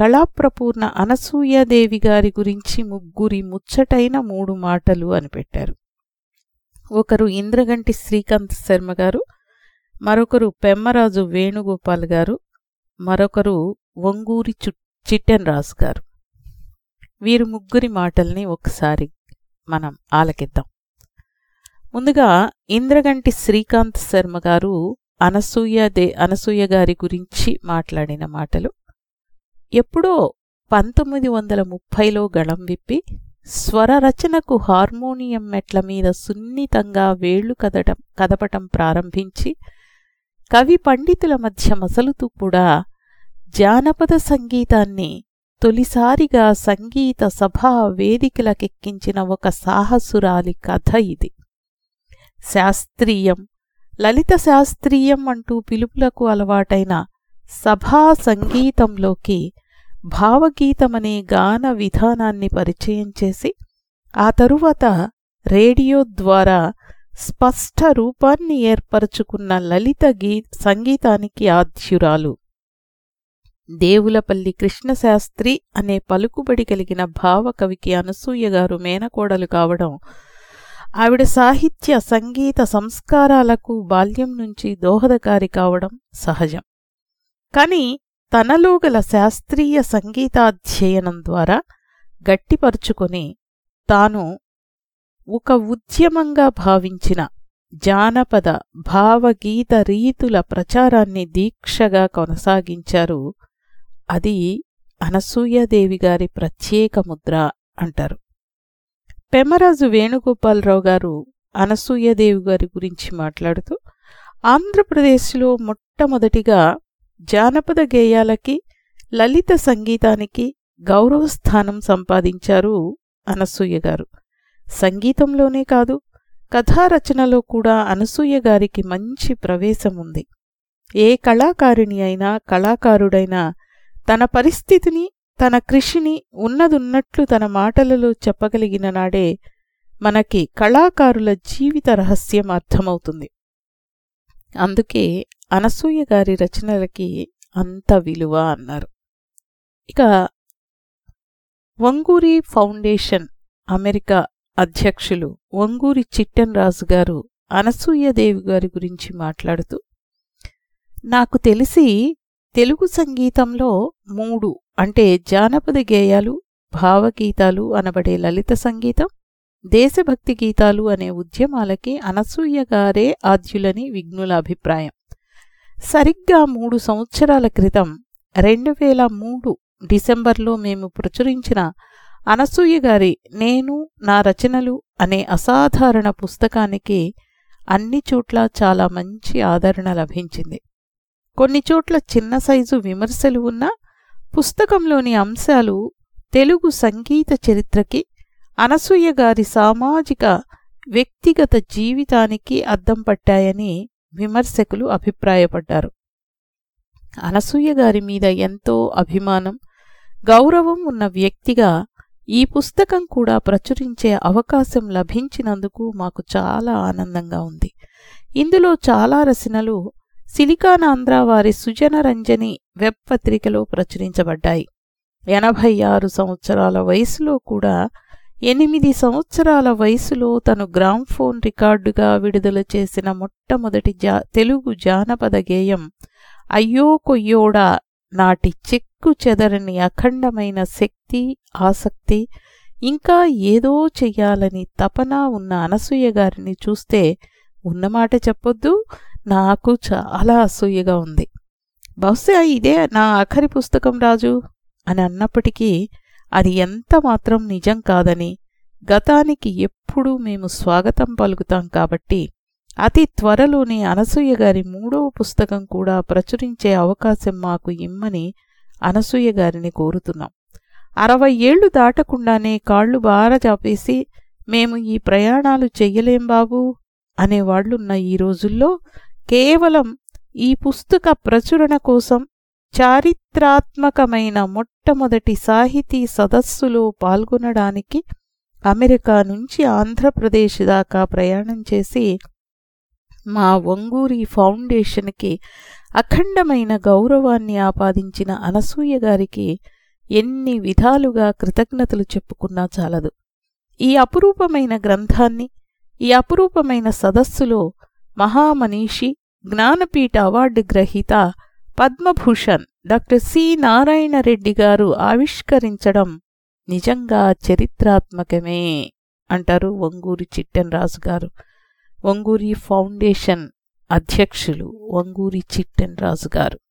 కళాప్రపూర్ణ అనసూయాదేవి గారి గురించి ముగ్గురి ముచ్చటైన మూడు మాటలు అని పెట్టారు. ఒకరు ఇంద్రగంటి శ్రీకాంత్ శర్మ గారు మరొకరు పెమ్మరాజు వేణుగోపాల్ గారు మరొకరు వంగూరి చు చిట్టెన్ రాజు గారు. వీరు ముగ్గురి మాటల్ని ఒకసారి మనం ఆలకిద్దాం. ముందుగా ఇంద్రగంటి శ్రీకాంత్ శర్మ గారు అనసూయ దే అనసూయ గారి గురించి మాట్లాడిన మాటలు. ఎప్పుడో పంతొమ్మిది వందల ముప్పైలో గళం విప్పి స్వర రచనకు హార్మోనియం మెట్ల మీద సున్నితంగా వేళ్ళు కదటం కదపటం ప్రారంభించి కవి పండితుల మధ్య మసలుతూ కూడా జానపద సంగీతాన్ని తొలిసారిగా సంగీత సభా వేదికలకెక్కించిన ఒక సాహసురాలి కథ ఇది. శాస్త్రీయం లలిత శాస్త్రీయం అంటూ పిలుపులకు అలవాటైన సభా సంగీతంలోకి భావగీతమనే గాన విధానాన్ని పరిచయం చేసి ఆ తరువాత రేడియో ద్వారా స్పష్ట రూపాన్ని ఏర్పరచుకున్న లలిత గీ సంగీతానికి ఆద్యురాలు దేవులపల్లి కృష్ణశాస్త్రి అనే పలుకుబడి కలిగిన భావకవికి అనసూయగారు మేనకోడలు కావడం ఆవిడ సాహిత్య సంగీత సంస్కారాలకు బాల్యం నుంచి దోహదకారి కావడం సహజం. కాని తనలో గల శాస్త్రీయ సంగీతాధ్యయనం ద్వారా గట్టిపరుచుకొని తాను ఒక ఉద్యమంగా భావించిన జానపద భావగీత రీతుల ప్రచారాన్ని దీక్షగా కొనసాగించారు. అది అనసూయాదేవి గారి ప్రత్యేక ముద్ర అంటారు. పెమరాజు వేణుగోపాలరావు గారు అనసూయదేవి గారి గురించి మాట్లాడుతూ ఆంధ్రప్రదేశ్లో మొట్టమొదటిగా జానపద గేయాలకి లలిత సంగీతానికి గౌరవస్థానం సంపాదించారు అనసూయ గారు. సంగీతంలోనే కాదు కథారచనలో కూడా అనసూయ గారికి మంచి ప్రవేశం ఉంది. ఏ కళాకారిణి అయినా కళాకారుడైనా తన పరిస్థితిని తన కృషిని ఉన్నదున్నట్లు తన మాటలలో చెప్పగలిగిన నాడే మనకి కళాకారుల జీవిత రహస్యం అర్థమవుతుంది. అందుకే అనసూయ గారి రచనలకి అంత విలువ అన్నారు. ఇక వంగూరి ఫౌండేషన్ అమెరికా అధ్యక్షులు వంగూరి చిట్టన్ రాజు గారు అనసూయదేవి గారి గురించి మాట్లాడుతూ నాకు తెలిసి తెలుగు సంగీతంలో మూడు అంటే జానపద గేయాలు భావగీతాలు అనబడే లలిత సంగీతం దేశభక్తి గీతాలు అనే ఉద్యమాలకి అనసూయ గారే ఆద్యులని విఘ్నుల అభిప్రాయం. సరిగ్గా మూడు సంవత్సరాల క్రితం రెండు వేల మూడు డిసెంబర్లో మేము ప్రచురించిన అనసూయ గారి నేను నా రచనలు అనే అసాధారణ పుస్తకానికి అన్ని చోట్ల చాలా మంచి ఆదరణ లభించింది. కొన్ని చోట్ల చిన్న సైజు విమర్శలు ఉన్నా పుస్తకంలోని అంశాలు తెలుగు సంగీత చరిత్రకి అనసూయ గారి సామాజిక వ్యక్తిగత జీవితానికి అద్దం పట్టాయని విమర్శకులు అభిప్రాయపడ్డారు. అనసూయ గారి మీద ఎంతో అభిమానం గౌరవం ఉన్న వ్యక్తిగా ఈ పుస్తకం కూడా ప్రచురించే అవకాశం లభించినందుకు మాకు చాలా ఆనందంగా ఉంది. ఇందులో చాలా రచనలు సిలికానాంధ్ర వారి సుజనరంజని వెబ్ పత్రికలో ప్రచురించబడ్డాయి. ఎనభై ఆరు సంవత్సరాల వయసులో కూడా ఎనిమిది సంవత్సరాల వయసులో తను గ్రామ్ఫోన్ రికార్డుగా విడుదల చేసిన మొట్టమొదటి జా తెలుగు జానపద గేయం అయ్యో కొయ్యోడా నాటి చెక్కు చెదరని అఖండమైన శక్తి ఆసక్తి ఇంకా ఏదో చెయ్యాలని తపన ఉన్న అనసూయ గారిని చూస్తే ఉన్నమాట చెప్పొద్దు నాకు చాలా అసూయగా ఉంది. బహుశా ఇదే నా ఆఖరి పుస్తకం రాజు అని అన్నప్పటికీ అది ఎంత మాత్రం నిజం కాదని గతానికి ఎప్పుడూ మేము స్వాగతం పలుకుతాం కాబట్టి అతి త్వరలోనే అనసూయ గారి మూడవ పుస్తకం కూడా ప్రచురించే అవకాశం మాకు ఇమ్మని అనసూయ గారిని కోరుతున్నాం. అరవై ఏళ్ళు దాటకుండానే కాళ్ళు బారజాపేసి మేము ఈ ప్రయాణాలు చెయ్యలేం బాబూ అనేవాళ్ళున్న ఈ రోజుల్లో కేవలం ఈ పుస్తక ప్రచురణ కోసం చారిత్రాత్మకమైన మొట్టమొదటి సాహితీ సదస్సులో పాల్గొనడానికి అమెరికా నుంచి ఆంధ్రప్రదేశ్ దాకా ప్రయాణం చేసి మా వంగూరి ఫౌండేషన్కి అఖండమైన గౌరవాన్ని ఆపాదించిన అనసూయ గారికి ఎన్ని విధాలుగా కృతజ్ఞతలు చెప్పుకున్నా చాలదు. ఈ అపురూపమైన గ్రంథాన్ని ఈ అపురూపమైన సదస్సులో మహామనీషి జ్ఞానపీఠ అవార్డు గ్రహీత పద్మభూషణ్ డాక్టర్ సి నారాయణ రెడ్డి గారు ఆవిష్కరించడం నిజంగా చరిత్రాత్మకమే అంటారు వంగూరి చిట్టెన్రాజు గారు. వంగూరి ఫౌండేషన్ అధ్యక్షులు వంగూరి చిట్టెన్రాజు గారు.